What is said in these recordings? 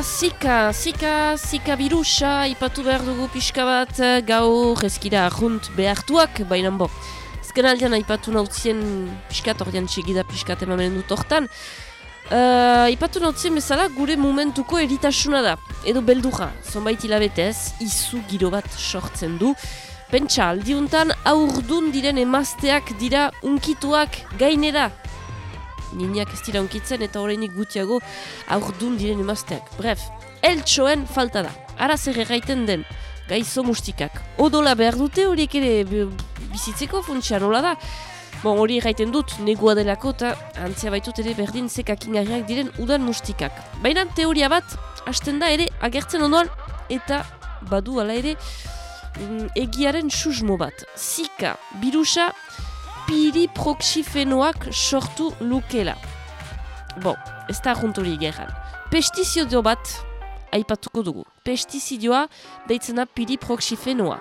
eta zika, zika, zika birusa, ipatu behar dugu pixka bat, gaur ezkira junt behartuak, baina bo. Ezken aldean ipatu nautzien pixkat, ordean txegida pixkat emamen dut hortan. Uh, ipatu nautzien bezala gure momentuko eritasuna da, edo beldurra, zonbait hilabetez, izu giro bat sortzen du. Pentsa, aldiuntan aurdun diren emazteak dira unkituak gainera, niniak ez dira unkitzen eta horreinik gutiago aurdun diren emazteak. Bref, eltsoen falta da. Ara zer erraiten den, gaizo mustikak. Odola behar dute horiek ere bizitzeko funtsia nola da. Bon, hori erraiten dut, negua delako eta antzia baitut ere berdin zekakingarriak diren udan mustikak. Baina teoria bat, hasten da ere agertzen ondoan eta badu ala ere mm, egiaren susmo bat. Zika, birusa, piri proxifenoak sortu lukela. Bon, ez da junturi gerran. Pestiziodio bat, aipatuko dugu. Pestizidioa deitzen da piri proxifenoa.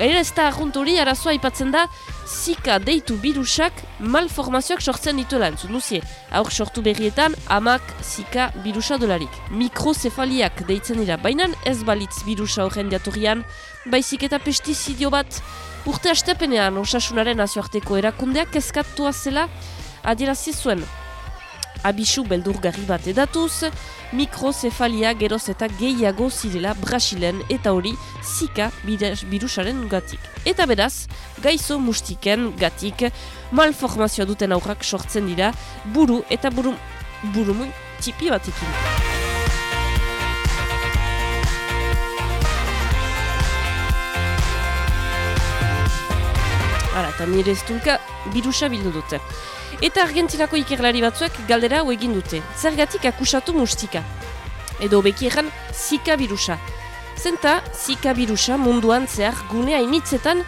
Gainera ez da junturi arazoa aipatzen da zika deitu birusak malformazioak sortzen dituela entzun duzie. Aur sortu berrietan amak zika birusa dolarik. Mikrozefaliak deitzen dira, baina ez balitz birusa horren diatorian, baizik eta pestizidio bat Urte astepenean osasunaren nazioarteko erakundeak kezkatua zela adierazi zuen. Abisu beldurgarri bat edatuz, mikrozefalia geroz eta gehiago zirela Brasilen eta hori zika birusaren gatik. Eta beraz, gaizo mustiken gatik malformazioa duten aurrak sortzen dira buru eta buru, buru tipi batekin. Hala, eta nire ez dulka, birusa bildu dute. Eta Argentinako ikerlari batzuek galdera hau egin dute. Zergatik akusatu mustika. Edo beki egan, zika birusa. Zenta, zika birusa munduan zehar gune hainitzetan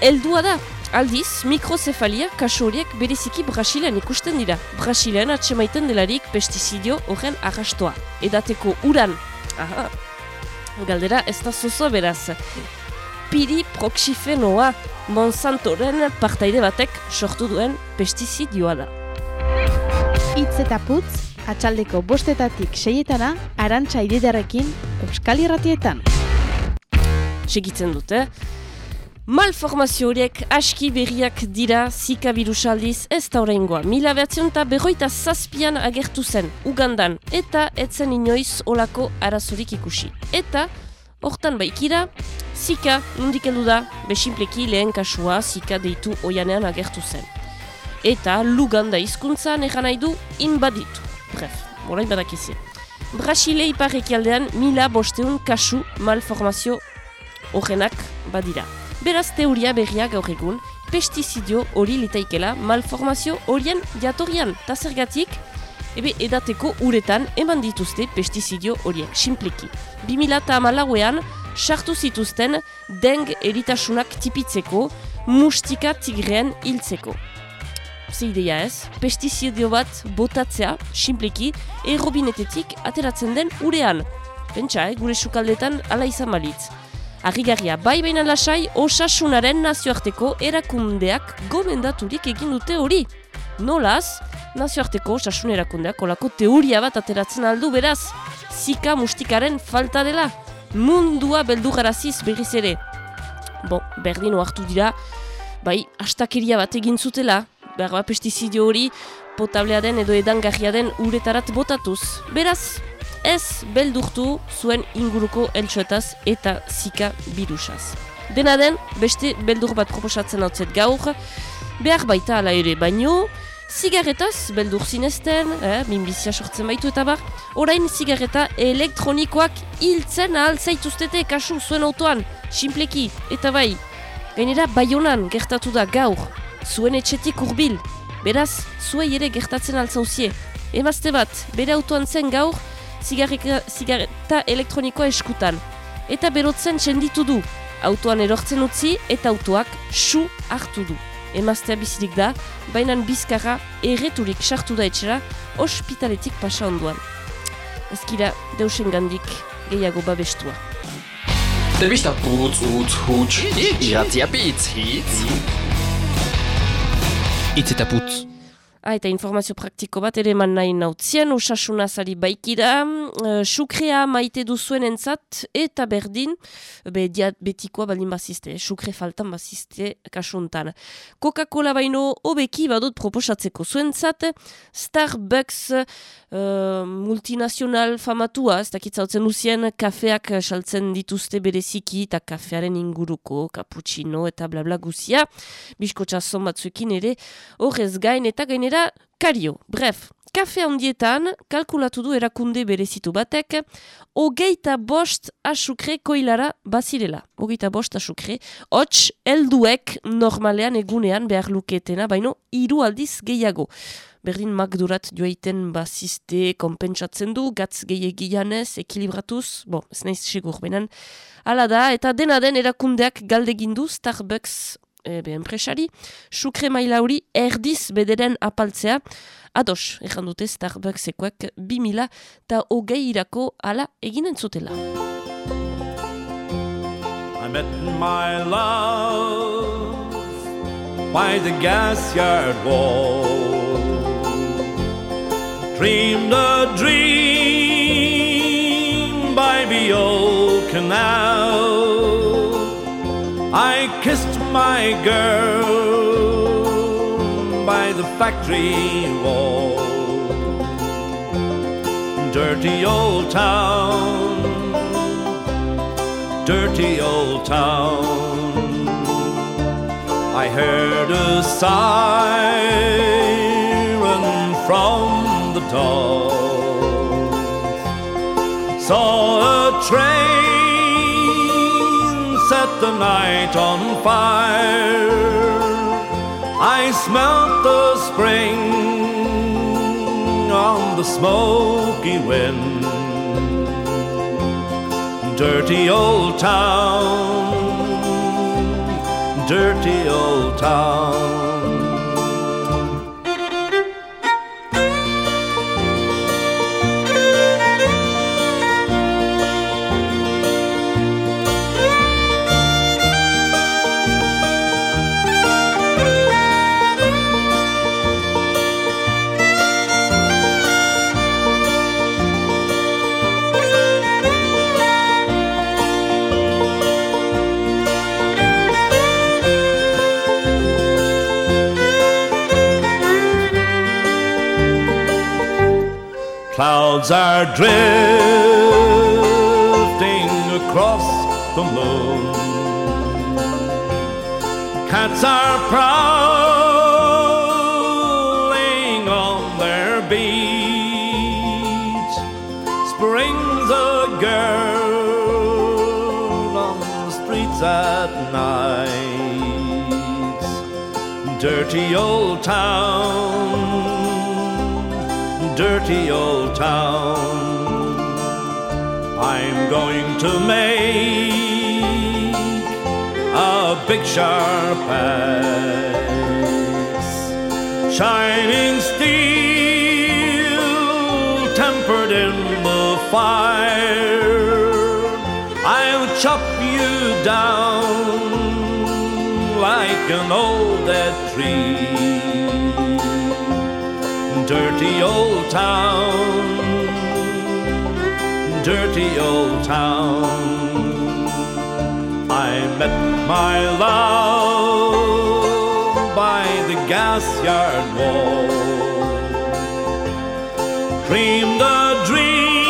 heldua da. Aldiz, mikrozefalia kaso horiek bereziki Brasilean ikusten dira. Brasilean atsemaiten delarik pestizidio horren arrastoa. Edateko uran. Aha, galdera ez da zozo beraz piri proxifenoa Monsantoren partaide batek sortu duen pestizidioa da. Itz eta putz, atxaldeko bostetatik seietana, arantxa ididarekin, euskal irratietan. Segitzen dute, Malformazio horiek aski berriak dira zika virusaldiz ez da horrengoa. Mila behatzion eta berroita zazpian agertu zen Ugandan eta etzen inoiz olako arazorik ikusi. Eta hortan baikira, Zika, nondik heldu da, besimpleki lehen kasua zika deitu oianean agertu zen. Eta Luganda hizkuntzan egan nahi du inbaditu. Bref, morain badakizi. Brasile ipareki aldean mila bosteun kasu malformazio horrenak badira. Beraz teoria berriak gaur egun, pestizidio hori litaikela malformazio horien jatorian. Ta zergatik, ebe edateko uretan eman dituzte pestizidio horiek, simpleki. 2008an, sartu zituzten deng eritasunak tipitzeko, mustika tigrean hiltzeko. Ze ideia ez, pestizidio bat botatzea, simpleki, errobinetetik ateratzen den urean. Pentsa, eh, gure sukaldetan ala izan balitz. Arrigarria, bai baina lasai, osasunaren nazioarteko erakundeak gomendaturik egin dute hori. Nolaz, nazioarteko osasun erakundeak olako teoria bat ateratzen aldu beraz, zika mustikaren falta dela mundua beldugaraziz berriz ere. Bo, berdin hartu dira, bai, astakeria bat egin zutela, behar bat pestizidio hori, potablea den edo edangarria den uretarat botatuz. Beraz, ez beldurtu zuen inguruko eltsuetaz eta zika birusaz. Dena den, beste beldur bat proposatzen hau gaur, behar baita ala ere baino, Zigarretaz, beldur zinezten, eh, minbizia sortzen baitu eta bar, orain zigarreta elektronikoak hiltzen ahal zaituztete kasu zuen autoan, simpleki, eta bai, gainera baionan gertatu da gaur, zuen etxetik urbil, beraz, zuei ere gertatzen altzauzie. Emazte bat, bere autoan zen gaur, zigarreta elektronikoa eskutan, eta berotzen txenditu du, autoan erortzen utzi eta autoak su hartu du emaztea bizirik da, baina bizkarra erreturik sartu da etxera, ospitaletik pasa onduan. Ezkira, deusen gandik gehiago babestua. Telebista putz, utz, huts, iratzia pitz, hitz. Itz eta putz. Ah, eta informazio praktiko bat ere eman nahi nautzien, osasuna zari baikira, uh, sukrea maite duzuen entzat, eta berdin, be, diat betikoa baldin bazizte, sukre faltan bazizte kasuntan. Coca-Cola baino obeki badut proposatzeko zuentzat, Starbucks uh, multinazional famatua, ez dakitzautzen duzien, kafeak saltzen dituzte bereziki, eta kafearen inguruko, cappuccino eta blabla guzia, bisko txason batzuekin ere, horrez gain eta gainera kario. Bref, kafe handietan, kalkulatu du erakunde berezitu batek, hogeita bost asukre koilara bazirela. Hogeita bost asukre, hots, elduek normalean egunean behar luketena, baino, hiru aldiz gehiago. Berdin magdurat joaiten baziste konpentsatzen du, gatz gehiagianez, ekilibratuz, bo, ez nahiz segur benen. Hala da, eta dena den erakundeak galdegindu Starbucks ebe enpresari, sukre maila hori erdiz bederen apaltzea, ados, ezan dute Starbucksekoak bi mila eta hogei irako ala eginen zutela. I met my love by the gas yard wall. Dreamed a dream by the old canal. I kissed my girl by the factory wall. Dirty old town, dirty old town. I heard a siren from the top. Saw a train the night on fire. I smelt the spring on the smoky wind. Dirty old town, dirty old town. Clouds are drifting across the moon. Cats are prowling on their beat. Spring's a girl on the streets at night. Dirty old town dirty old town. I'm going to make a big sharp axe, shining steel, tempered in the fire. I'll chop you down like an old dead tree dirty old town, dirty old town. I met my love by the gas yard wall, dreamed a dream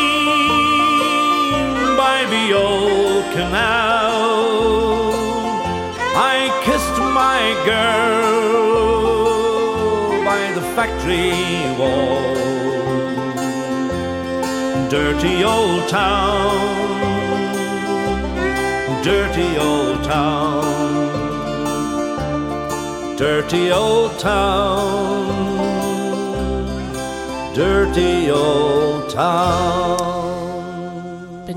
by the old canal. I kissed my girl factory wall. Dirty old town, dirty old town, dirty old town, dirty old town.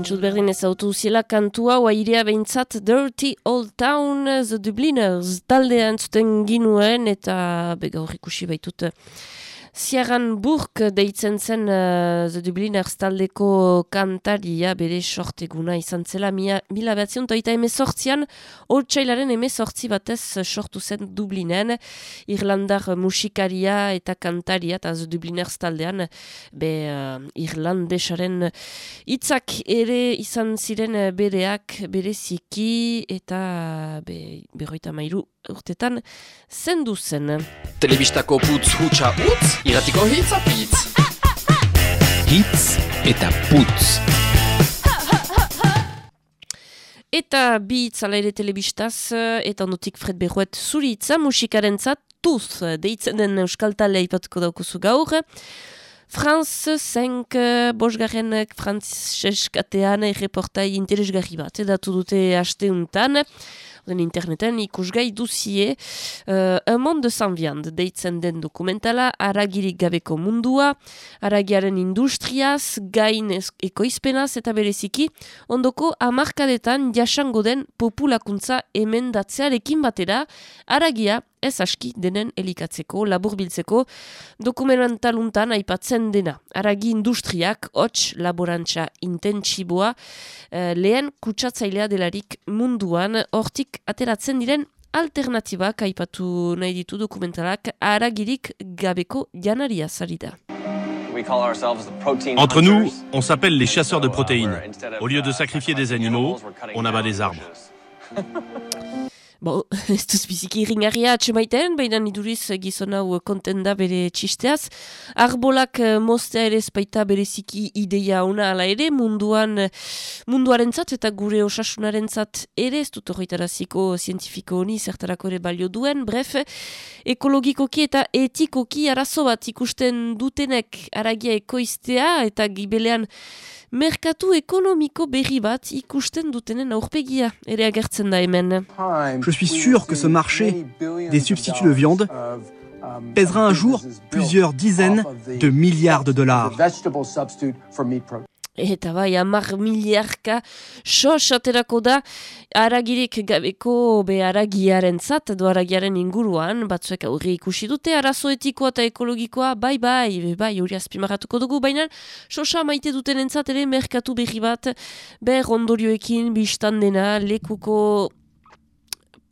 Pentsut berdin ez autu ziela kantua wairea behintzat Dirty Old Town The Dubliners. Taldean zuten ginuen eta bega horrikusi baitut Ziaran Burk deitzen zen uh, The Dubliners taldeko kantaria bere sorteguna izan zela mila, mila batzion toita emezortzian Hortzailaren emezortzi batez sortu zen Dublinen Irlandar musikaria eta kantaria eta The Dubliners taldean be uh, Irlandesaren hitzak ere izan ziren bereak bereziki eta be, berroita mairu urtetan zendu zen. Telebistako putz hutsa utz, iratiko hitz apitz. Hitz eta putz. Eta bi itzala ere telebistaz, eta ondotik Fred Berruet zuri itza musikaren tuz, deitzen den euskal talea ipatuko daukuzu gaur. Franz 5 bosgarren franceskatean reportai interesgarri bat, edatu dute haste untan den interneten ikusgai duzie uh, monde sans viande deitzen den dokumentala aragirik gabeko mundua, aragiaren industriaz, gain ekoizpenaz eta bereziki, ondoko amarkadetan jasango den populakuntza emendatzearekin batera, aragia ez aski denen elikatzeko, laburbiltzeko, dokumentaluntan aipatzen dena. Aragi industriak, hots laborantza intentsiboa, eh, lehen kutsatzailea delarik munduan, hortik ateratzen diren alternatibak aipatu nahi ditu dokumentalak aragirik gabeko janaria zarida. Entre nous, on s'appelle les chasseurs de protéines. Au lieu de sacrifier des animaux, on abat des arbres. Bo, ez duz biziki ringarria atxemaiten, baina niduriz gizon hau konten da bere txisteaz. Arbolak eh, mostea ere espaita bereziki ideia ona ala ere, munduan munduaren zat eta gure osasunaren zat ere, ez dut horretaraziko zientifiko honi zertarako ere balio duen. Bref, ekologikoki eta etikoki arazo bat ikusten dutenek aragia ekoiztea eta gibelean merkatu ekonomiko berri bat ikusten dutenen aurpegia ere agertzen da hemen. Je suis sûr que ce marché des substituts de viande pèsera un jour plusieurs dizaines de milliards de dollars. Eta bai, amar miliarka sos aterako da aragirik gabeko be aragiaren zat, edo aragiaren inguruan, batzuek aurri ikusi dute, arazo etikoa eta ekologikoa, bai, bai, bai, hori azpimarratuko dugu, baina sosa maite duten entzat ere merkatu berri bat, ber ondorioekin biztan dena, lekuko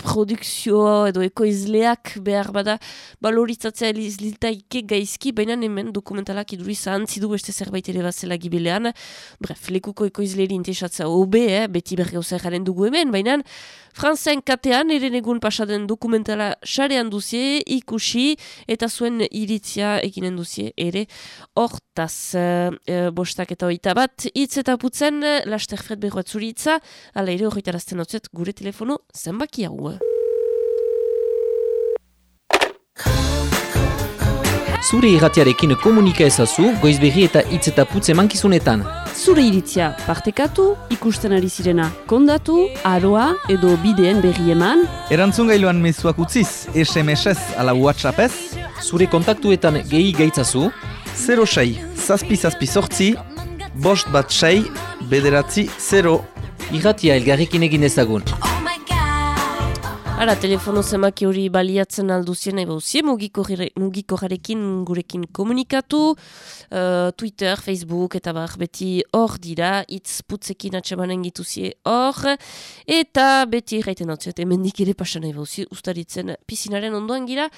produkzioa edo ekoizleak behar bada baloritzatzea liltaike gaizki, baina hemen dokumentalak iduriz ahantzidu beste zerbait ere bazela gibelean. Bref, lekuko ekoizleri intesatza OB, eh, beti bergauza jaren dugu hemen, baina Franzen katean eren egun pasaden dokumentala xarean duzie, ikusi eta zuen iritzia eginen duzie ere hortaz e, bostak eta oita bat. Itz eta putzen, laster fred behoat zuri itza, ala ere horretarazten otzet gure telefono zenbaki hau. Zure irratiarekin komunika ezazu, goizberri eta hitz eta putze mankizunetan. Zure iritzia partekatu, ikusten ari zirena kondatu, aroa edo bideen berri eman. Erantzun gailuan mezuak utziz, SMS-ez ala WhatsApp-ez. Zure kontaktuetan gehi gaitzazu. 06, zazpi zazpi sortzi, bost bat sei, bederatzi 0. Irratia elgarrekin egin ezagun. Ara, telefono zemaki hori baliatzen alduzien eba usie, mugiko jarekin gurekin komunikatu, uh, Twitter, Facebook, eta bar beti hor dira, itz putzekin atxamanen gituzie hor, eta beti gaiten hau ziot, emendik ere pasan usie, ustaritzen pizinaren ondoan gira,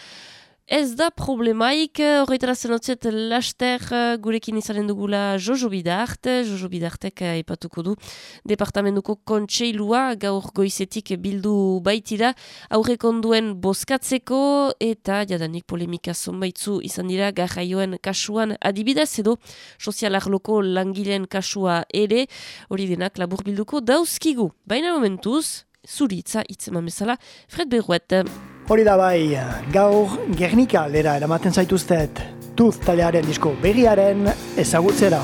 Ez da problemaik, horretara zenotzet laster eh, gurekin izanen dugula Jojo Bidart, Jojo Bidartek ipatuko du departamentuko kontseilua gaur goizetik bildu baitira aurrekonduen bozkatzeko eta jadanik polemika zonbaitzu izan dira garraioen kasuan adibidez edo sozialarloko langileen kasua ere hori denak labur bilduko dauzkigu. Baina momentuz, zuritza itzeman bezala, Fred Berruet. Hori da bai, gaur Gernika lera eramaten zaituztet, tuz talearen disko berriaren ezagutzera.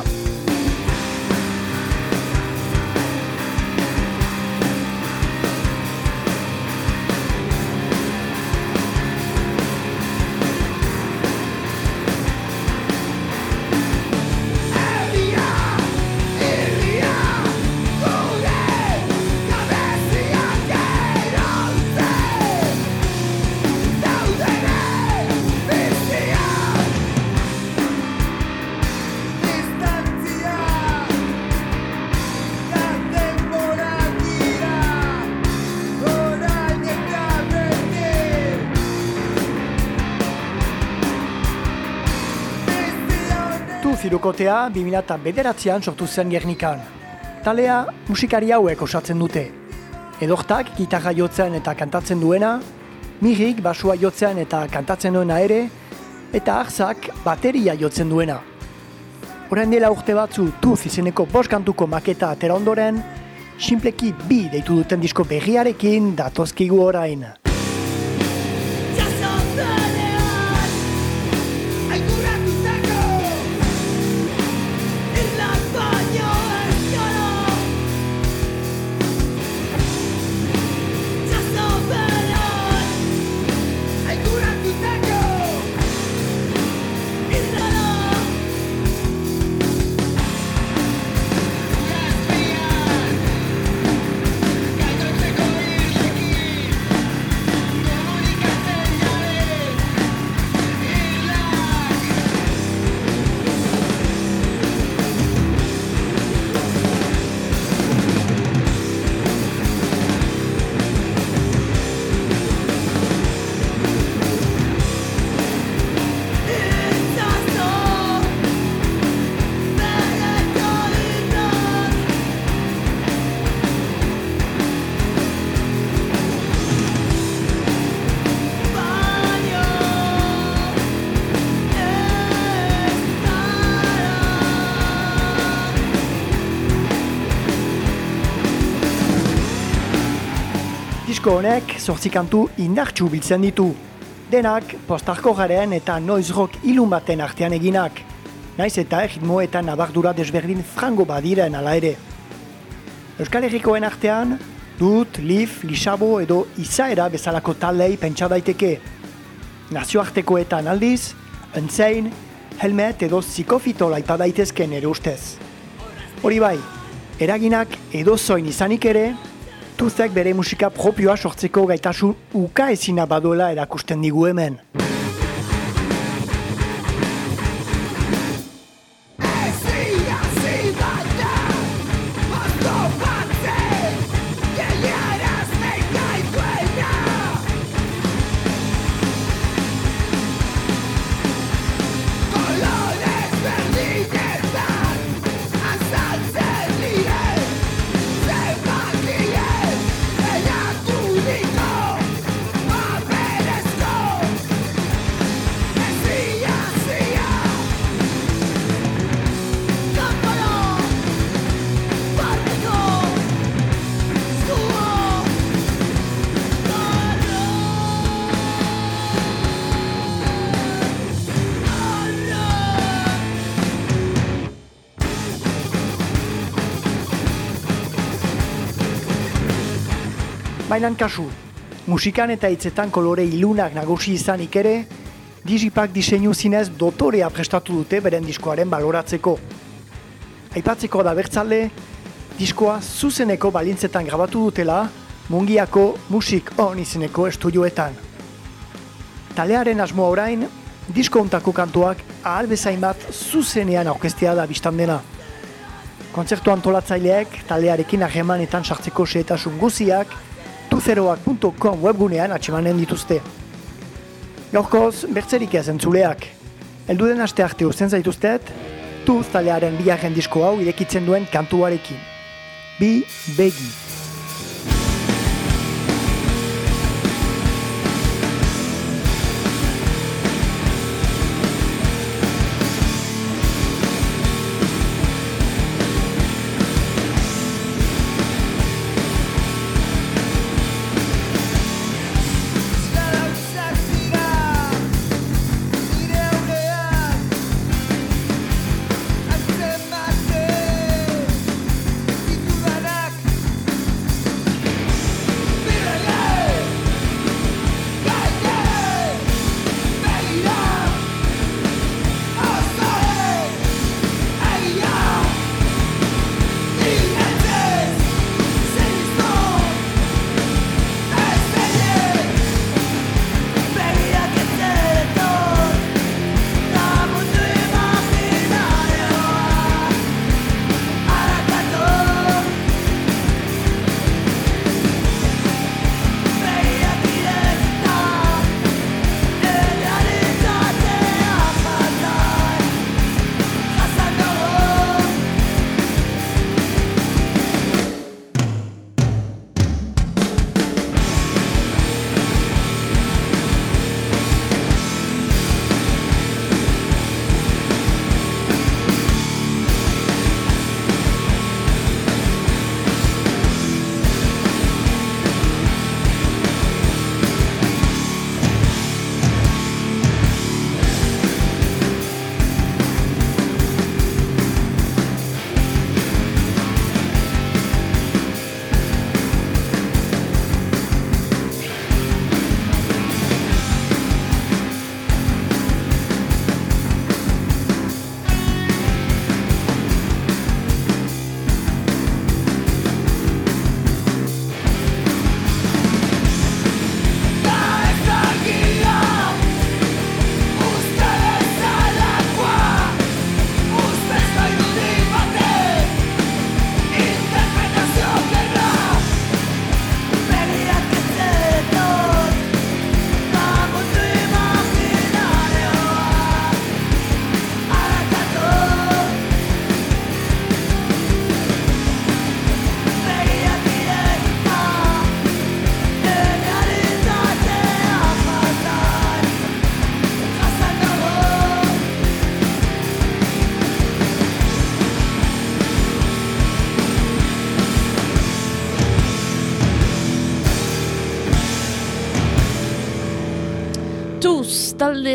2000 bederatzean sortu zen Gernikan. Talea musikari hauek osatzen dute. Edortak gitarra jotzen eta kantatzen duena, Mirik basua jotzen eta kantatzen duena ere, eta Arzak bateria jotzen duena. Horen dela urte batzu Tuz izeneko bost kantuko maketa atera ondoren, simpleki bi deitu duten disko berriarekin datozkigu orain. Disko honek zortzi kantu indartxu biltzen ditu. Denak postarko garen eta noiz rock ilun baten artean eginak. Naiz eta egitmo eta nabardura desberdin frango badiren ala ere. Euskal Herrikoen artean, dut, lif, lisabo edo izaera bezalako taldei pentsa daiteke. Nazioartekoetan aldiz, entzein, helmet edo zikofito laipa daitezken ere ustez. Hori bai, eraginak edo zoin izanik ere, Tuzek bere musika propioa sortzeko gaitasun uka ezina baduela erakusten digu hemen. Bainan kasu, musikan eta hitzetan kolore ilunak nagusi izanik ere, Digipak diseinu zinez dotorea prestatu dute beren diskoaren baloratzeko. Aipatzeko da bertzale, diskoa zuzeneko balintzetan grabatu dutela, mungiako musik on izeneko estudioetan. Talearen asmoa orain, disko ontako kantuak ahal bezain bat zuzenean aurkestea da biztan dena. Kontzertu antolatzaileek talearekin ahemanetan sartzeko xehetasun guziak, tuzeroak.com webgunean atxemanen dituzte. Gaurkoz, bertzerik ez entzuleak. Elduden aste arte urzen zaituztet, tuz talearen bigarren disko hau irekitzen duen kantuarekin. Bi begi.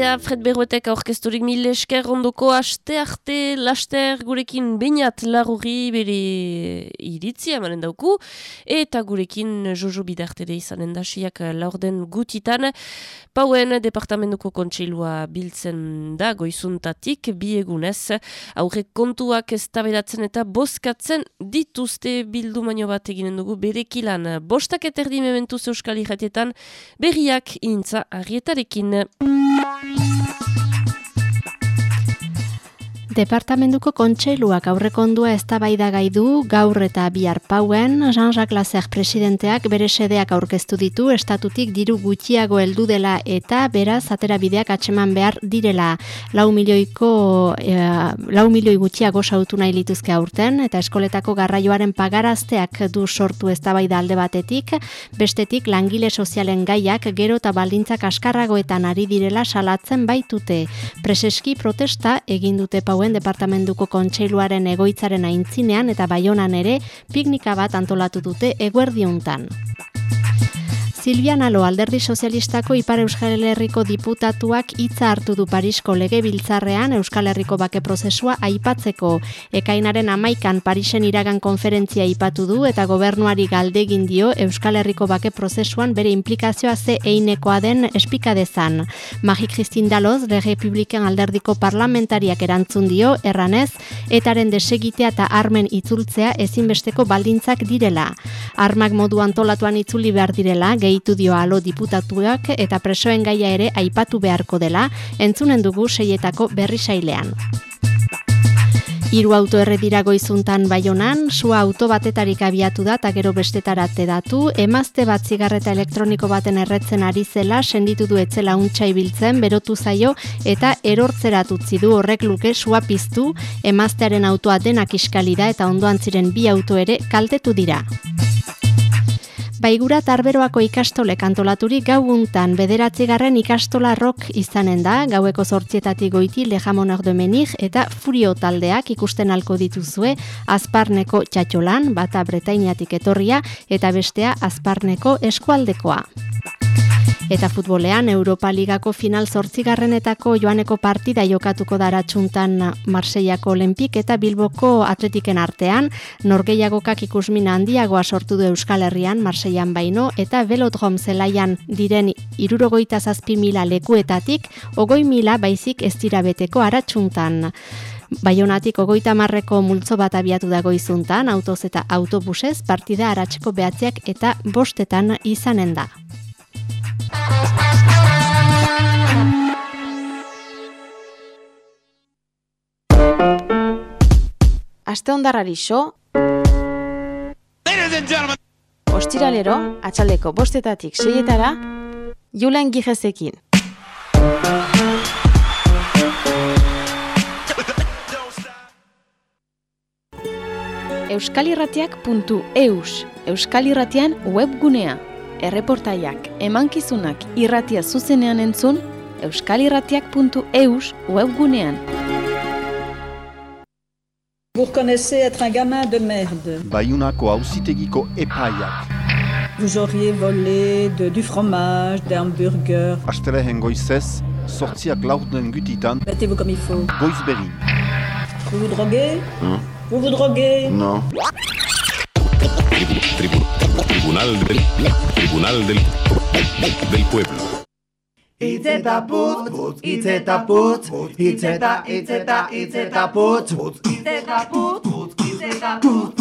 Taldea Fred Berroetek aurkezturik mil esker ondoko aste arte laster gurekin bainat laruri bere iritzia emanen dauku eta gurekin Jojo Bidartere izanen da siak laurden gutitan. Pauen departamentuko kontseilua biltzen da goizuntatik biegunez aurre kontuak ez eta boskatzen dituzte bildu maino bat eginen dugu berekilan bostak eterdi mementuz euskal irratietan berriak intza arrietarekin. Thank you. Departamentuko kontseiluak aurrekondua eztabaida gai du gaur eta bihar pauen Jean-Jacques Lazer presidenteak bere sedeak aurkeztu ditu estatutik diru gutxiago heldu dela eta beraz aterabideak atxeman behar direla. Lau milioiko e, lau milioi gutxiago sautu nahi lituzke aurten eta eskoletako garraioaren pagarazteak du sortu eztabaida alde batetik, bestetik langile sozialen gaiak gero eta baldintzak askarragoetan ari direla salatzen baitute. Preseski protesta egin dute pauen departamentuko kontseiluaren egoitzaren aintzinean eta baionan ere piknika bat antolatu dute eguerdiuntan. Silvia Nalo alderdi sozialistako Ipar Euskal Herriko diputatuak hitza hartu du Parisko lege biltzarrean Euskal Herriko bake prozesua aipatzeko. Ekainaren amaikan Parisen iragan konferentzia aipatu du eta gobernuari galdegin dio Euskal Herriko bake prozesuan bere implikazioa ze einekoa den espikadezan. Magi Kristin Daloz, de Republikan alderdiko parlamentariak erantzun dio, erranez, etaren desegitea eta armen itzultzea ezinbesteko baldintzak direla. Armak modu antolatuan itzuli behar direla, gehi deitu dio alo diputatuak eta presoen gaia ere aipatu beharko dela, entzunen dugu seietako berri sailean. Hiru auto erredira goizuntan baionan, sua auto batetarik abiatu da eta gero bestetarate datu, emazte bat zigarreta elektroniko baten erretzen ari zela, senditu du etzela untsa ibiltzen, berotu zaio eta erortzeratutzi du horrek luke sua piztu, emaztearen autoa denak iskalida eta ondoan ziren bi auto ere kaltetu dira. Baigura tarberoako ikastole kantolaturik gauguntan bederatzi garren ikastola rock izanen da, gaueko sortzietatik goiti lejamonak domenik eta furio taldeak ikusten alko dituzue azparneko txatxolan, bata bretainiatik etorria eta bestea azparneko eskualdekoa. Eta futbolean, Europa Ligako final zortzigarrenetako joaneko partida jokatuko daratsuntan Marseiako Olimpik eta Bilboko atletiken artean, norgeiagokak ikusmina handiagoa sortu du Euskal Herrian, Marseian baino, eta velodrom zelaian diren irurogoita zazpi mila lekuetatik, ogoi mila baizik ez dira beteko aratsuntan. Baionatik ogoita marreko multzo bat abiatu dago izuntan, autoz eta autobusez, partida aratzeko behatziak eta bostetan izanen da. Aste ondarrari so. Ostiralero, atxaldeko bostetatik seietara Julen Gijezekin Euskalirratiak.eus Euskalirratian webgunea erreportaiak, emankizunak irratia zuzenean entzun, euskalirratiak.eus webgunean. Vous reconnaissez être un gamin de merde. Bayunako ausitegiko epaiak. Vous auriez volé de, du fromage, des hamburgers. Astelehen goizez, sortziak lauten gutitan. Mettez-vous comme il faut. Goizberin. Vous vous droguez? Hein? Vous vous droguez? Non. Tribu- tribunal del Tribunal del del pueblo. Itz eta putz, putz, itz eta putz, itz eta, itz eta, itz eta putz, putz, itz eta putz, putz, itz eta putz,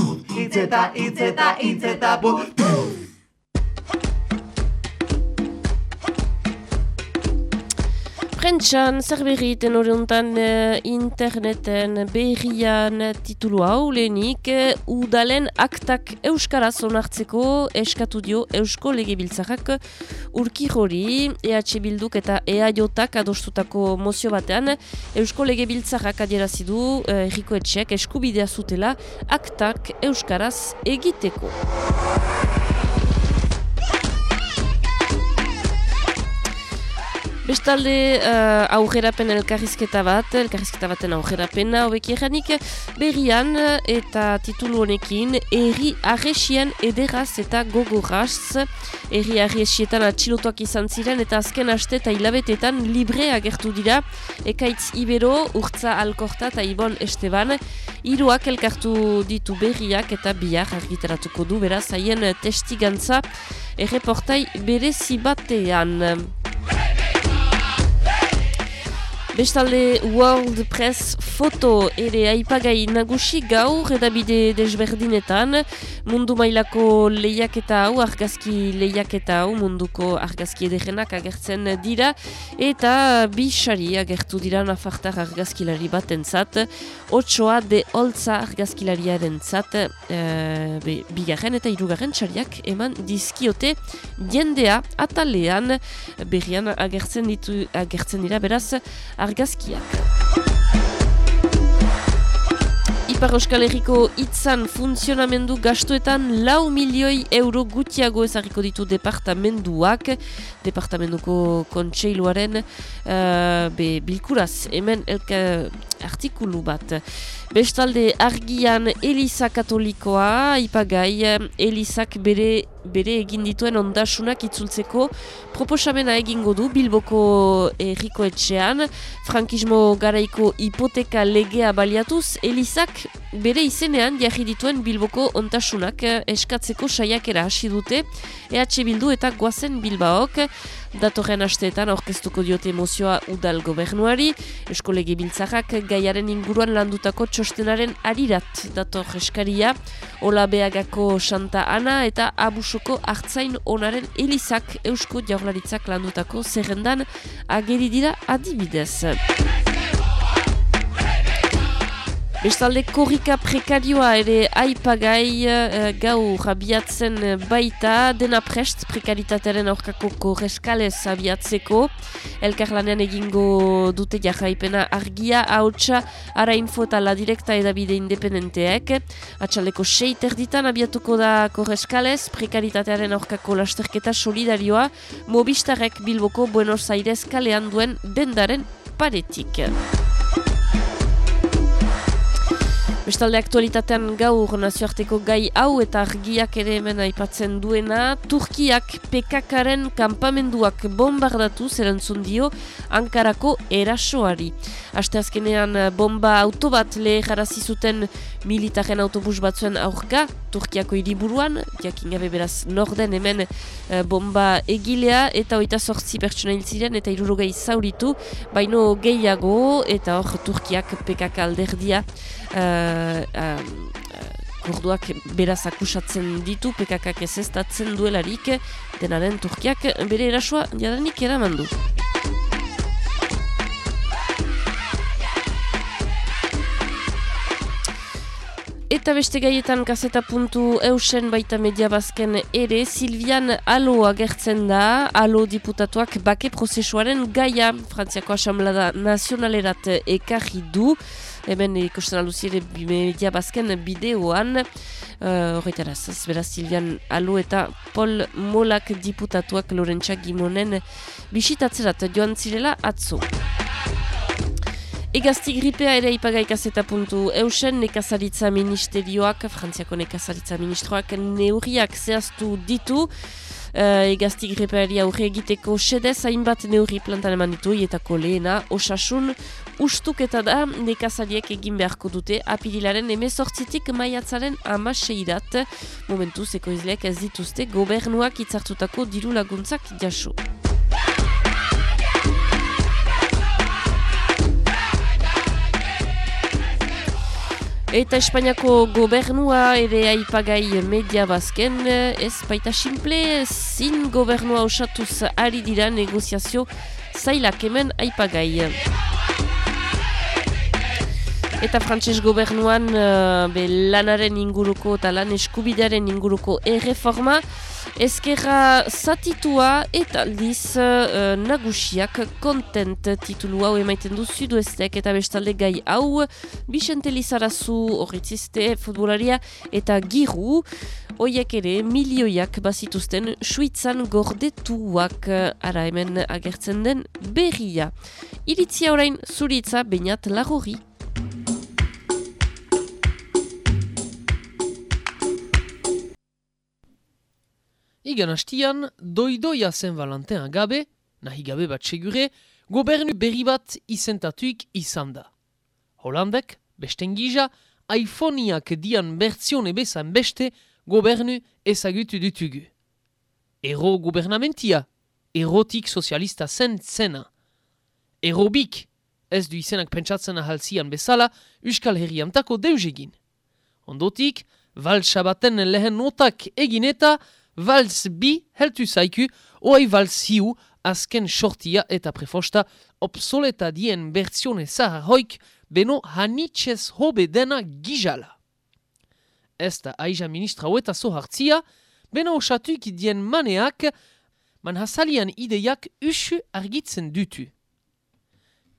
putz, putz, Prentxan, zer berri ten horreuntan eh, interneten berrian titulu hau lehenik eh, udalen aktak euskaraz onartzeko eskatu dio eusko legebiltzarrak urki hori EH Bilduk eta EAJak adostutako mozio batean eusko legebiltzarrak adierazidu eh, erriko etxeak eskubidea zutela aktak euskaraz egiteko. Bestalde uh, aurrerapen elkarrizketa bat, elkarrizketa baten aurrerapena hobeki eranik berrian eta titulu honekin erri arresien ederaz eta gogoraz. Erri arresietan atxilotuak izan ziren eta azken aste eta hilabetetan libre agertu dira. Ekaitz ibero, urtza alkorta eta ibon esteban. Hiruak elkartu ditu berriak eta bihar argitaratuko du beraz haien testigantza erreportai berezi batean. Bestalde World Press foto ere aipagai nagusi gaur edabide desberdinetan. Mundu mailako lehiaketa hau, argazki lehiaketa hau munduko argazki edegenak agertzen dira. Eta bisari agertu dira nafartar argazkilari bat entzat otsoa de holtza argazkilariaren zat e, bigarren eta irugarren txariak eman dizkiote. Jendea atalean berrian agertzen ditu agertzen dira beraz argazkiak. Ipar Euskal Herriko itzan funtzionamendu gastuetan lau milioi euro gutiago ezarriko ditu departamenduak, departamentuko kontseiluaren uh, be, bilkuraz, hemen elka artikulu bat. Bestalde argian Eliza Katolikoa, ipagai, Elizak bere, bere egin dituen ondasunak itzultzeko proposamena egingo du Bilboko erriko etxean. Frankismo garaiko hipoteka legea baliatuz, Elizak bere izenean jarri dituen Bilboko ondasunak eskatzeko saiakera hasi dute, EH Bildu eta Guazen Bilbaok. Datorren asteetan aurkeztuko diote emozioa udal gobernuari, eskolegi biltzakak gaiaren inguruan landutako txostenaren arirat dator eskaria, Ola Beagako Santa Ana eta Abusoko hartzain onaren elizak eusko jaurlaritzak landutako zerrendan ageri dira adibidez. Bestalde korrika prekarioa ere aipagai uh, gau abiatzen baita dena prest prekaritatearen aurkako korreskalez abiatzeko. Elkarlanean egingo dute jarraipena argia, hautsa, ara info eta la direkta edabide independenteek. Atxaleko seiter ditan abiatuko da korreskalez, prekaritatearen aurkako lasterketa solidarioa, mobistarek bilboko Buenos Aires kalean duen dendaren paretik. Bestalde aktualitatean gaur nazioarteko gai hau eta argiak ere hemen aipatzen duena, Turkiak PKKaren kanpamenduak bombardatu zerantzun dio Ankarako erasoari. Aste azkenean bomba autobat leharazi zuten militaren autobus batzuen aurka, Turkiako hiriburuan, jakin gabe beraz norden hemen eh, bomba egilea eta oita sortzi pertsona ziren eta irurogei zauritu, baino gehiago eta hor Turkiak PKK alderdia uh, uh, beraz akusatzen ditu ez ez duelarik denaren Turkiak bere erasua jadanik eraman du. Eta beste gaietan kaseta puntu eusen baita media bazken ere, Silvian Alo agertzen da, Alo diputatuak bake prozesuaren gaia, Frantziako Asamblada Nazionalerat ekarri du, hemen ikusten aluziere media bazken bideoan, uh, horretara zaz, beraz Silvian Alo eta Paul Molak diputatuak Lorentza Gimonen bisitatzerat joan zirela atzo. Egazti gripea ere ipagai kaseta puntu eusen nekazaritza ministerioak, frantziako nekazaritza ministroak neurriak zehaztu ditu. Uh, egazti gripeari aurre egiteko sedez hainbat neurri plantan eman ditu ietako lehena, osasun ustuk eta da nekazariek egin beharko dute apirilaren emezortzitik maiatzaren amaseirat momentu zeko izleak ez dituzte gobernuak itzartutako diru laguntzak jaso. Eta Espainiako gobernua ere aipagai media bazken, ez baita simple, zin gobernua osatuz ari dira negoziazio zailak hemen aipagai. Eta frantses gobernuan uh, be lanaren inguruko eta lan eskubidearen inguruko erreforma ezkerra zatitua eta aldiz uh, nagusiak kontent titulu hau emaiten du Sudoestek eta bestalde gai hau Bixente Lizarazu horretziste futbolaria eta giru Oiek ere milioiak bazituzten suitzan gordetuak ara hemen agertzen den berria. Iritzia orain zuritza bainat lagori. Igan hastian, doidoia zen valentin gabe, nahi gabe bat segure, gobernu berri bat izentatuik izan da. Holandek, besten gija, iPhoneak dian bertzione bezan beste gobernu ezagutu dutugu. Ero gubernamentia, erotik sozialista zen zena. Erobik, ez du izenak pentsatzen ahalzian bezala, Euskal Herriantako deusegin. Ondotik, valtsabaten lehen notak egin eta, valz bi heltu zaiku, oai valz hiu azken sortia eta prefosta obsoleta dien berzione zahar hoik beno hanitzez hobe dena gijala. Ez da aiza ministra hueta hartzia, beno osatuik dien maneak, man hasalian ideiak usu argitzen dutu.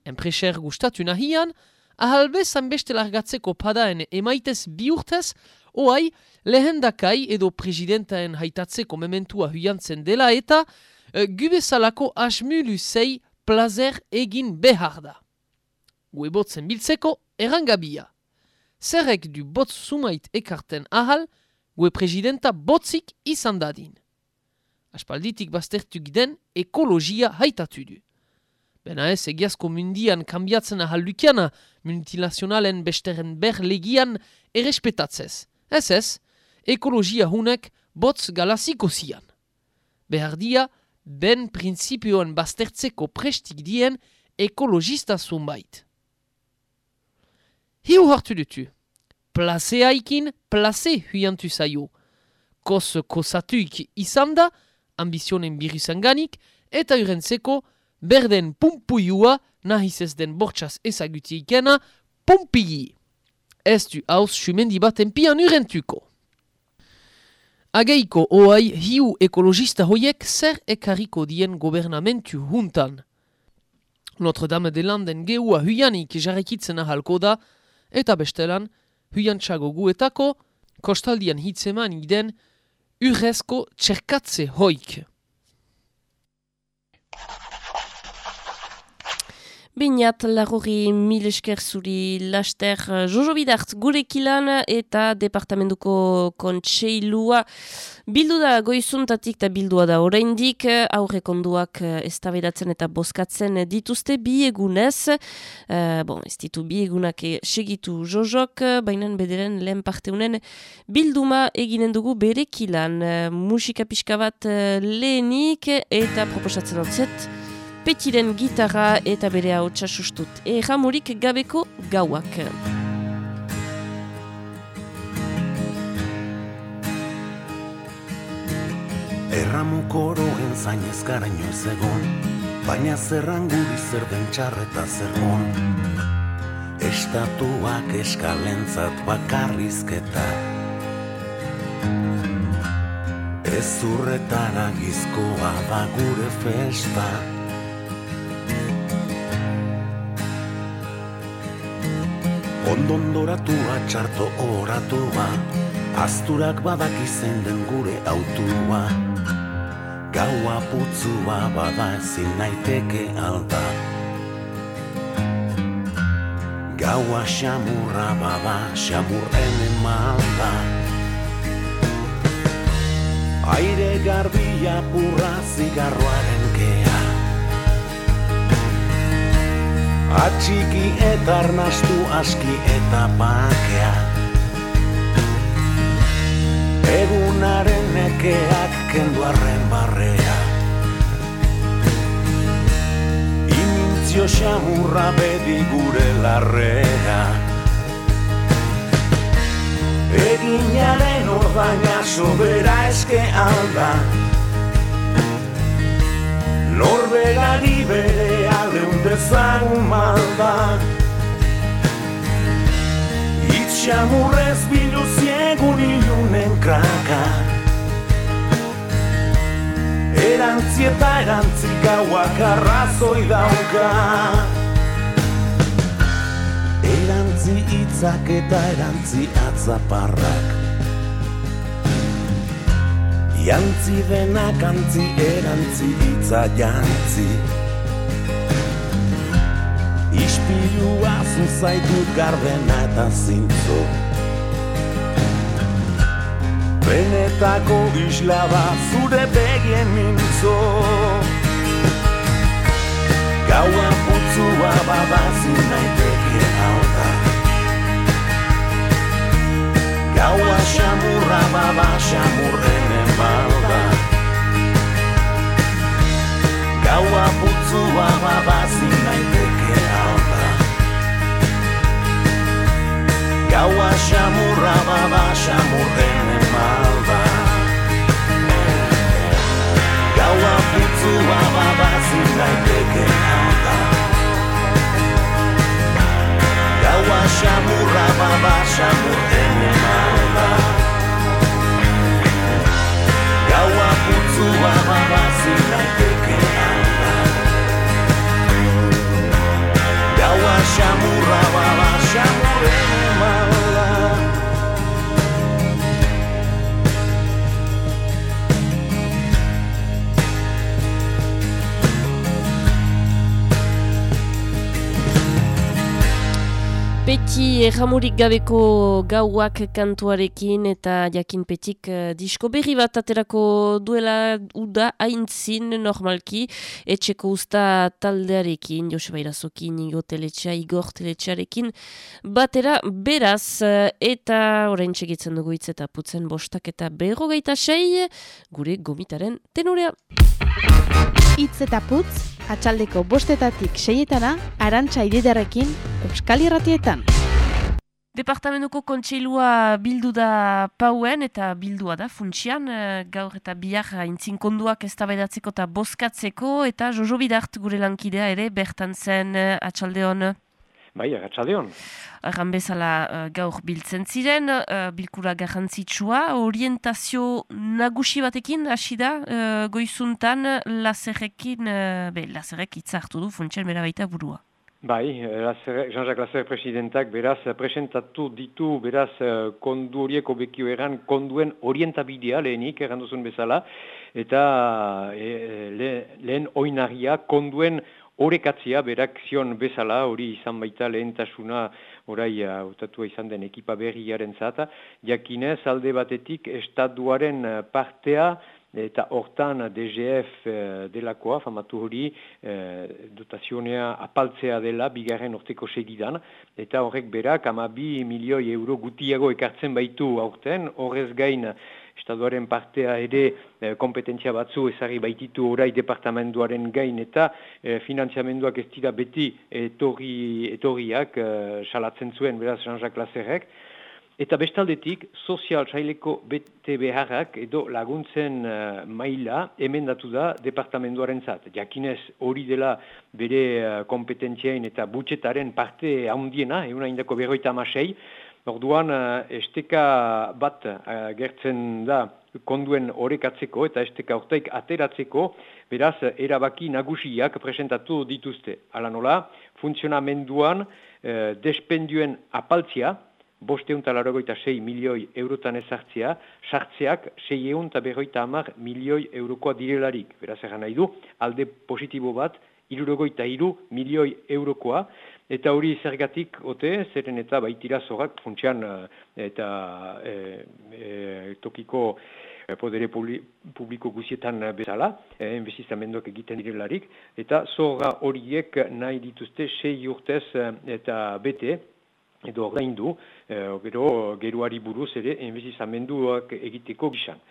Enpreser gustatu nahian, ahalbezan beste largatzeko padaen emaitez bi urtez, oai lehendakai edo presidentaen haitatzeko mementua huiantzen dela eta e, gubezalako asmulu zei plazer egin behar da. Guebotzen biltzeko erangabia. Zerrek du botz sumait ekarten ahal, gue presidenta botzik izan dadin. Aspalditik baztertu den ekologia haitatu du. Bena ez egiazko mundian kambiatzen ahal dukiana, multinazionalen besteren ber legian errespetatzez. Ez ez, ekologia hunek botz galaziko zian. Behar dia, ben prinsipioen baztertzeko prestik dien ekologista zunbait. Hiu hartu dutu. Plazeaikin plaze huiantu zaio. Kos kosatuik izan da, ambizionen birrizanganik, eta urentzeko berden pumpuiua nahiz ez den bortxaz ezaguti ikena, pumpii. Ez du haus sumendi baten pian urentuko. Ageiko oai hiu ekologista hoiek zer ekariko dien gobernamentu huntan. Notre Dame de Landen geua huianik jarrekitzen ahalko da, eta bestelan, huiantxago guetako, kostaldian hitzeman iden, urrezko txerkatze hoik. Binat lagori mil esker zuri laster eh, Jojo gurekilan eta departamentuko kontseilua bildu da goizuntatik eta bildua da oraindik aurre konduak eh, eztabaidatzen eta bozkatzen dituzte bi egunez. Uh, bon, ez ditu bi segitu Jojok, baina bederen lehen parteunen bilduma eginen dugu berekilan. Musika pixka bat lehenik eta proposatzen hau petiren gitarra eta bere hau txasustut. Erramurik gabeko gauak. Erramuko oroen zainez gara inoiz egon, baina zerran guri zer den txarreta zer hon. Estatuak eskalentzat bakarrizketa. Ez urretara gizkoa da gure festa. Ondondoratua txarto oratua Azturak badak izen den gure autua. Gaua putzua bada ezin naiteke alda Gaua xamurra bada xamurren emalda Aire garbia purra zigarroaren Atxiki eta arnastu aski eta bakea. Egunaren nekeak kendu arren barrea. Imintzio xamurra bedi gure larrea. Eginaren ordaina sobera eske alda Norberari bere alde undezagun malda Xamurrez bilu ziegun ilunen kraka. Erantzi eta erantzi gauak arrazoi dauka. Erantzi hitzak eta erantzi atzaparrak. Jantzi denak antzi erantzi hitza jantzi Ispilua zuzaitut gardena eta zintzo Benetako isla bat zure begien mintzo Gaua putzua babazin naiteke hau da Gaua xamurra baba xamurren emalda Gaua putzua babazin naiteke Gaua xamurra baba xamurren emalda Gaua putzua babazin naiteke hau da Gaua xamurra baba xamurren emalda Gaua putzua babazin naiteke hau da Gaua xamurra baba xamurren Peti erramurik gabeko gauak kantuarekin eta jakin petik uh, disko berri bat aterako duela uda haintzin normalki etxeko usta taldearekin, Joseba Irazokin, Igo Teletxa, Igor Teletxarekin batera beraz uh, eta orain txegitzen dugu hitz eta putzen bostak eta berrogeita sei gure gomitaren tenorea. Itz eta putz, atxaldeko bostetatik seietana, arantxa ididarekin, Euskal Irratietan. Departamentuko kontseilua bildu da pauen eta bildua da funtsian, eh, gaur eta bihar intzin konduak ez eta bozkatzeko eta Jojo Bidart gure lankidea ere bertan zen eh, atxaldeon. Bai, agatxaldeon. Arran bezala uh, gaur biltzen ziren, bilkura garrantzitsua, orientazio nagusi batekin, hasi da, goizuntan, lazerrekin, be, lazerrek itzartu du, funtsian bera baita burua. Bai, Jean-Jacques Lasser presidentak beraz presentatu ditu beraz kondu horiek obekio eran konduen orientabidea lehenik eran duzun bezala eta e, le, lehen oinaria konduen Horekatzia, berak zion bezala, hori izan baita lehentasuna orai hautatua izan den ekipa berriaren zata, jakinez alde batetik estatuaren partea eta hortan DGF delakoa, famatu hori, dotazionea apaltzea dela, bigarren orteko segidan, eta horrek berak ama bi milioi euro gutiago ekartzen baitu aurten, horrez gain Estatuaren partea ere eh, kompetentzia batzu ezari baititu orai departamentuaren gain. Eta eh, finanziamenduak ez dira beti etorri, etorriak eh, salatzen zuen beraz Jean-Jacques Lazerrek. Eta bestaldetik, sozial saileko bete beharrak edo laguntzen uh, maila emendatu da departamentuaren zat. Jakinez hori dela bere uh, kompetentziain eta butxetaren parte handiena, egun indako berroita amasei, Orduan, eh, esteka bat uh, gertzen da konduen horrekatzeko eta esteka hortaik ateratzeko, beraz, erabaki nagusiak presentatu dituzte. Hala nola, funtzionamenduan uh, despenduen apaltzia, bosteun talarogoita sei milioi eurotan ezartzea, sartzeak seieun eta berroita amar milioi eurokoa direlarik. Beraz, egan nahi du, alde positibo bat, irurogoita iru milioi eurokoa, Eta hori zergatik ote, zeren eta baitira zorak funtsian eh, eta e, e, tokiko podere publiko guzietan bezala, e, investizamenduak egiten direlarik, eta zorra horiek nahi dituzte sei urtez eta bete, edo ordaindu, e, gero geruari buruz ere investizamenduak egiteko gizan.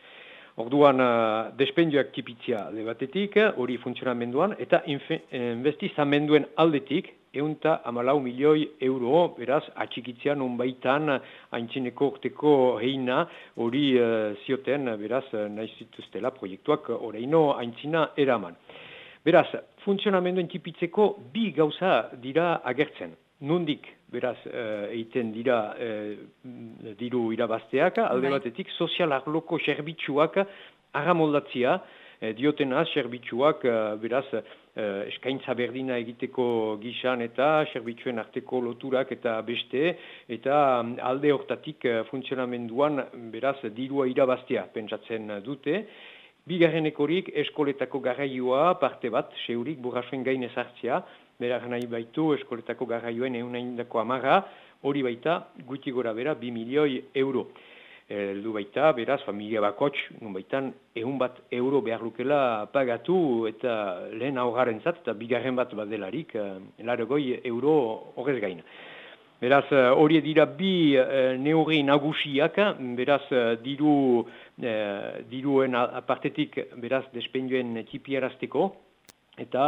Orduan, uh, despendioak tipitzia batetik, hori funtzionamenduan, eta investizamenduen aldetik, eunta amalau milioi euro, beraz, atxikitzean unbaitan haintzineko urteko heina hori uh, zioten, beraz, nahi zituztela proiektuak horreino haintzina eraman. Beraz, funtzionamenduen tipitzeko bi gauza dira agertzen. Nundik beraz, uh, eiten dira uh, diru irabazteak, alde Bai. batetik sozial arloko serbitzuak agamoldatzia, eh, diotena serbitzuak eh, beraz eh, eskaintza berdina egiteko gisan eta serbitzuen arteko loturak eta beste eta mm, alde hortatik eh, funtzionamenduan beraz dirua irabaztea pentsatzen dute. Bigarrenekorik eskoletako garraioa parte bat, seurik burrasuen gain ezartzea, berak nahi baitu eskoletako garraioen eunaindako amaga, hori baita guti gora bera 2 milioi euro. Eldu baita, beraz, familia bakots, nun baitan, ehun bat euro behar lukela pagatu eta lehen aurraren zat, eta bigarren bat badelarik, uh, goi euro horrez gain. Beraz, eh, hori dira bi uh, neurri nagusiak, beraz, diru, diruen apartetik, beraz, despenduen tipiarazteko, eta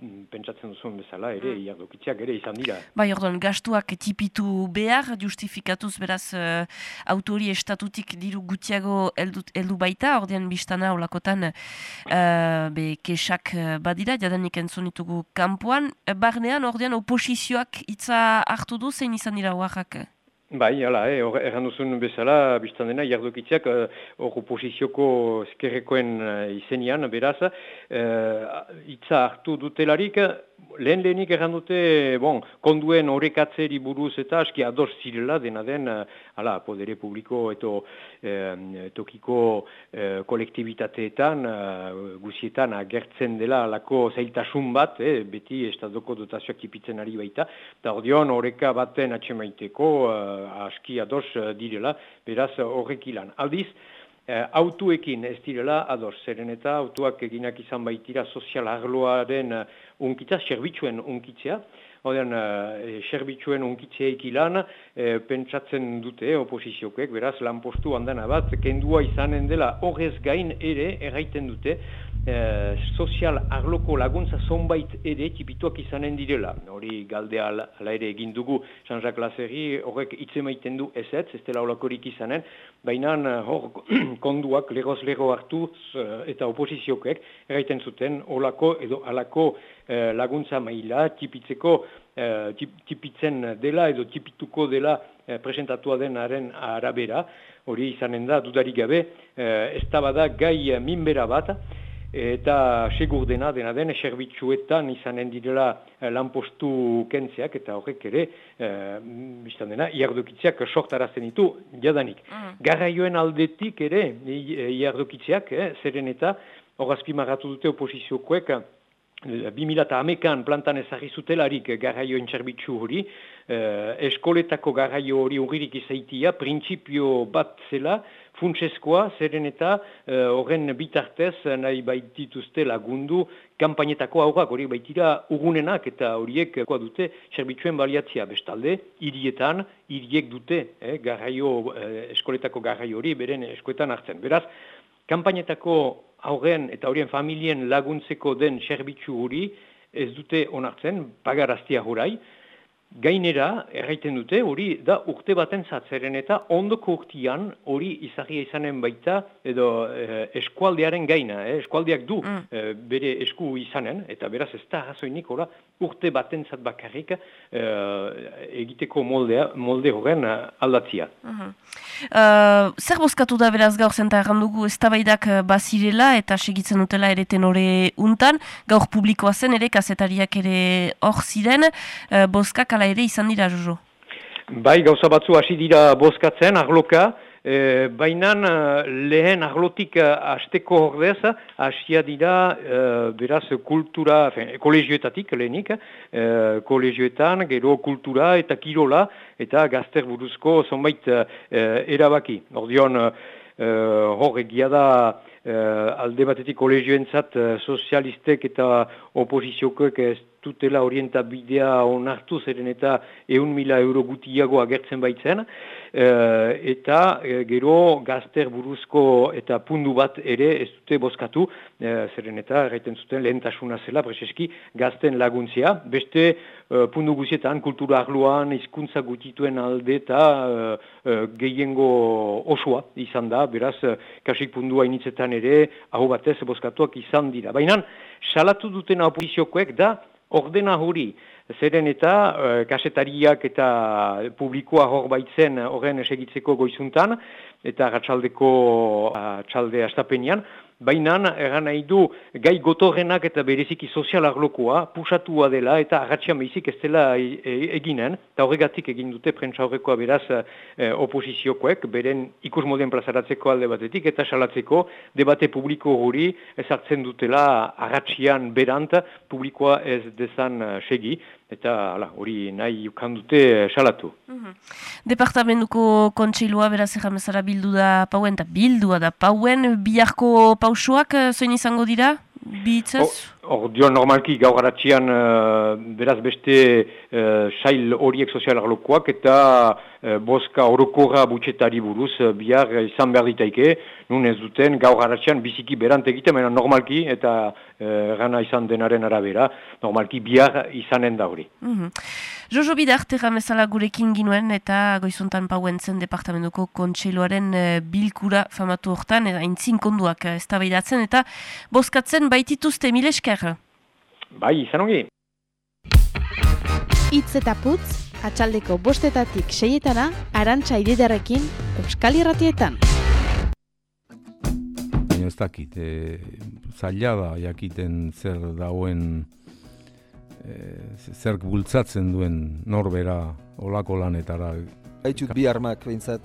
mm, pentsatzen duzuen bezala ere, mm. iardokitziak ere izan dira. Bai, orduan, gastuak tipitu behar, justifikatuz beraz uh, autori estatutik diru gutiago heldu, baita, ordean biztana olakotan uh, be, kesak uh, badira, jadanik entzun ditugu kanpoan, barnean ordean oposizioak hitza hartu du, zein izan dira oaxak? Bai, hala, eh, erran duzun bezala, biztan dena, jardokitziak, hor uh, oposizioko eskerrekoen uh, izenian, beraz, hitza hartu dutelarik, lehen lehenik erran dute, bon, konduen horrekatzeri buruz eta aski ador zirela, dena den, hala, podere publiko eto eh, tokiko eh, kolektibitateetan, eh, guzietan agertzen dela alako zailtasun bat, eh, beti estadoko dotazioak tipitzen ari baita, eta ordeon horreka baten atxemaiteko, aski ados direla, beraz horrek ilan. Aldiz, eh, autuekin ez direla ados, zeren eta autuak eginak izan baitira sozial arloaren uh, unkitza, servitzuen unkitzea, Odean, e, servitzuen unkitzeik ilan, e, pentsatzen dute oposiziokoek, beraz, lanpostu handana bat, kendua izanen dela horrez gain ere, erraiten dute, Eh, sozial arloko laguntza zonbait ere tipituak izanen direla. Hori galdea ala ere egin dugu Jean-Jacques Lazeri horrek itzemaiten du ezetz, ez dela olakorik izanen, baina eh, hor konduak legoz lego hartu eh, eta oposiziokoek erraiten zuten olako edo alako laguntza maila tipitzeko tipitzen dela edo tipituko dela presentatua denaren arabera, hori izanen da dudarik gabe, ez da bada gai minbera bat, eta segur dena dena den eserbitzuetan izanen direla eh, lanpostu kentzeak eta horrek ere eh, biztan dena iardokitzeak sortarazten ditu jadanik. Mm. Garraioen aldetik ere iardokitzeak eh, zeren eta horazpi maratu dute oposiziokoek 2008an plantan ezagri zutelarik garraioen zerbitzu hori, eh, eskoletako garraio hori urririk izaitia, printzipio bat zela, funtsezkoa, zeren eta eh, horren bitartez nahi baitituzte lagundu kampainetako aurrak hori baitira ugunenak eta horiek dute zerbitzuen baliatzia bestalde, hirietan, hiriek dute eh, garraio, eh, eskoletako garraio hori beren eskoetan hartzen. Beraz, kampainetako aurren eta horien familien laguntzeko den zerbitzu hori ez dute onartzen, pagaraztia horai, Gainera, erraiten dute, hori da urte baten zatzeren eta ondoko urtian hori izagia izanen baita edo eh, eskualdearen gaina, eh, eskualdeak du mm. eh, bere esku izanen, eta beraz ez da razoinik ora, urte baten zat bakarrik eh, egiteko moldea, molde horren eh, aldatzia. Uh zer bozkatu da beraz gaur zenta errandugu ez bazirela eta segitzen dutela ere tenore untan, gaur publikoa zen ere kazetariak ere hor ziren, uh, bozkak ala ere izan dira, Jojo? Bai, gauza batzu hasi dira bozkatzen, arloka, e, baina lehen arlotik hasteko ordez, hasia dira, e, beraz, kultura, fin, kolegioetatik lehenik, e, kolegioetan, gero kultura eta kirola, eta gazter buruzko zonbait e, erabaki. Ordion, e, hor egia da, alde batetik kolegioentzat sozialistek eta oposiziokoek ez dutela orientabidea onartu zeren eta eun mila euro gutiago agertzen baitzen, uh, eta uh, gero gazter buruzko eta pundu bat ere ez dute bozkatu, uh, zeren eta erraiten zuten lehentasuna zela, prezeski gazten laguntzia, beste uh, pundu guzietan, kultura arloan, hizkuntza gutituen alde eta uh, gehiengo osoa izan da, beraz, kasik pundua initzetan ere, hau batez bozkatuak izan dira. Baina, salatu duten opoziziokoek da, ordena hori, zeren eta uh, kasetariak eta publikoa hor baitzen horren esegitzeko goizuntan, eta ratxaldeko uh, txalde astapenean, Baina, eran nahi du, gai gotorrenak eta bereziki sozial arlokoa, pusatua dela eta agatxian behizik ez dela e, e, eginen, eta horregatik egin dute prentsa horrekoa beraz e, oposiziokoek, beren ikus moden plazaratzeko alde batetik, eta salatzeko debate publiko hori ezartzen dutela agatxian berant, publikoa ez dezan uh, segi, eta hori nahi ukan dute salatu. Mm Departamentuko kontseilua beraz erramezara bildu da pauen, eta bildua da pauen, biharko pausuak eh, zein izango dira? Bitzez? Hor, dio normalki gaur garatxian uh, beraz beste uh, sail horiek sozial arlokoak eta uh, boska orokorra butxetari buruz uh, bihar izan behar ditaike, nun ez duten gaur garatxian biziki berant egiten, baina normalki eta uh, gana izan denaren arabera, normalki bihar izanen da hori. Mm -hmm. Jojo Bidar, terra mesala gurekin ginuen eta goizuntan pauen zen departamentuko kontseiloaren uh, bilkura famatu hortan, eta intzin konduak uh, ez eta boskatzen baitituzte milesker. Bai, izan ongi. Itz eta putz, atxaldeko bostetatik seietana, arantxa ididarekin, euskal irratietan. Baina ez dakit, e, zaila da jakiten zer dauen, e, zer bultzatzen duen norbera olako lanetara. Haitxut bi armak, behintzat,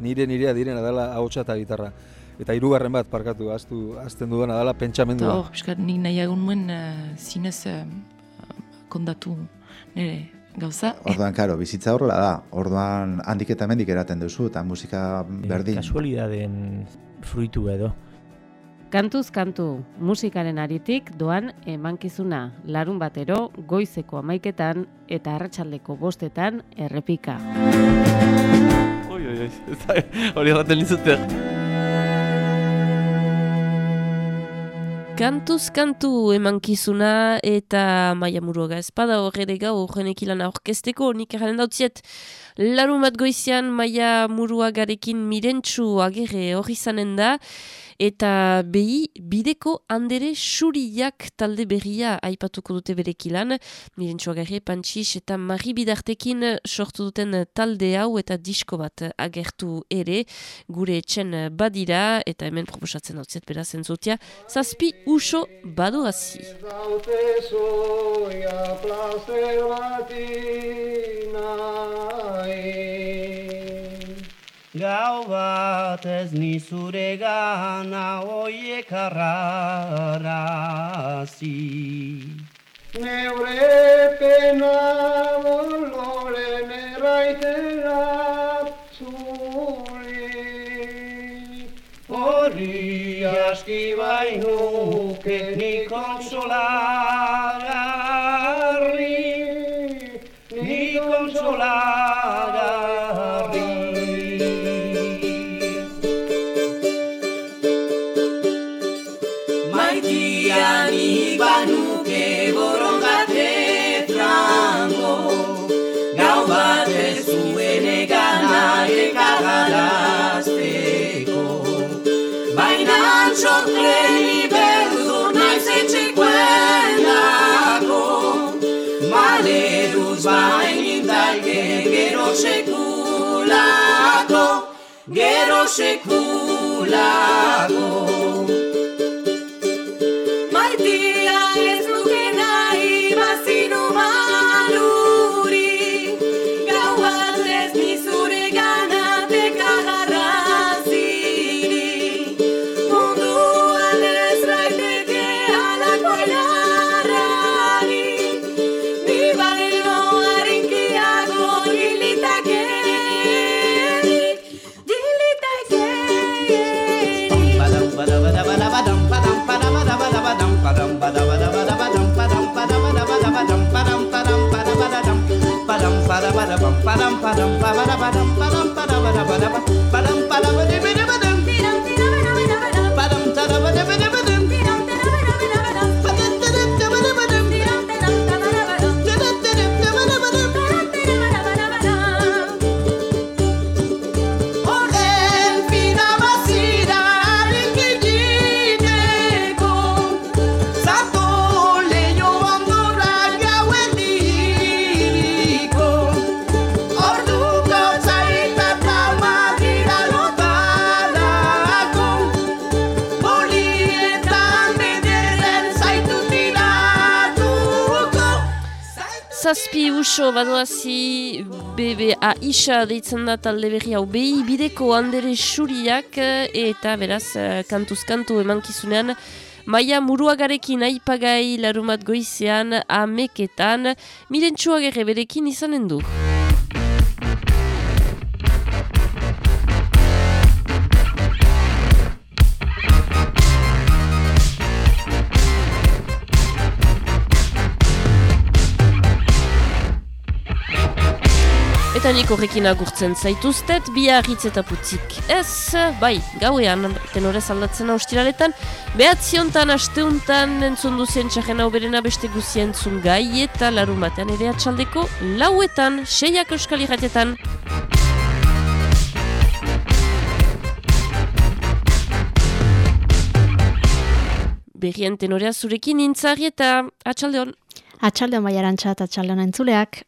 nire nirea direna dela hau eta gitarra eta hirugarren bat parkatu astu azten dudana dela pentsamendua. Hor, piskat nik nahiagun nuen uh, zinez uh, kondatu nire gauza. Orduan, karo, bizitza horrela da. Orduan, handik eta mendik eraten duzu, eta musika berdin. Kasualidaden fruitu edo. Kantuz kantu musikaren aritik doan emankizuna larun batero goizeko amaiketan eta arratsaldeko bostetan errepika. Oi, oi, oi, hori erraten nizuter. Kantuz kantu emankizuna eta maia muruaga espada horre gau horrenek ilan aurkesteko nik erren dautziet laru bat goizian maia muruagarekin mirentsu agerre hori zanen da eta behi bideko handere suriak talde berria aipatuko dute berekilan. Mirentxo agarri, pantxix eta marri bidartekin sortu duten talde hau eta disko bat agertu ere gure etxen badira eta hemen proposatzen hau ziet beraz entzutia. Zazpi uso badu hazi. Gau bat ez nizure gana oiek arrarazi. Neure pena boloren erraitera zuri. Hori aski bainuke ni konsolagarri, sekulago Pa dum pa dum pa ba da ba dum ba dum pa da ba da ba da ba uso badoazi BBA isa deitzen da talde berri hau behi bideko handere suriak eh, eta beraz eh, kantuz kantu emankizunean Maia muruagarekin aipagai larumat goizean ameketan mirentxua gerre berekin izanen du. Eta nik horrekin agurtzen zaituztet, bihar hitz eta putzik. Ez, bai, gauean, tenorez aldatzen austiraletan, behatziontan, asteuntan, entzun duzien txarren hau berena beste guzien entzun gai eta larun batean ere atxaldeko, lauetan, seiak euskal irratietan. Berrien tenorea zurekin intzari eta atxaldeon. Atxaldeon bai arantxa atxaldeon entzuleak.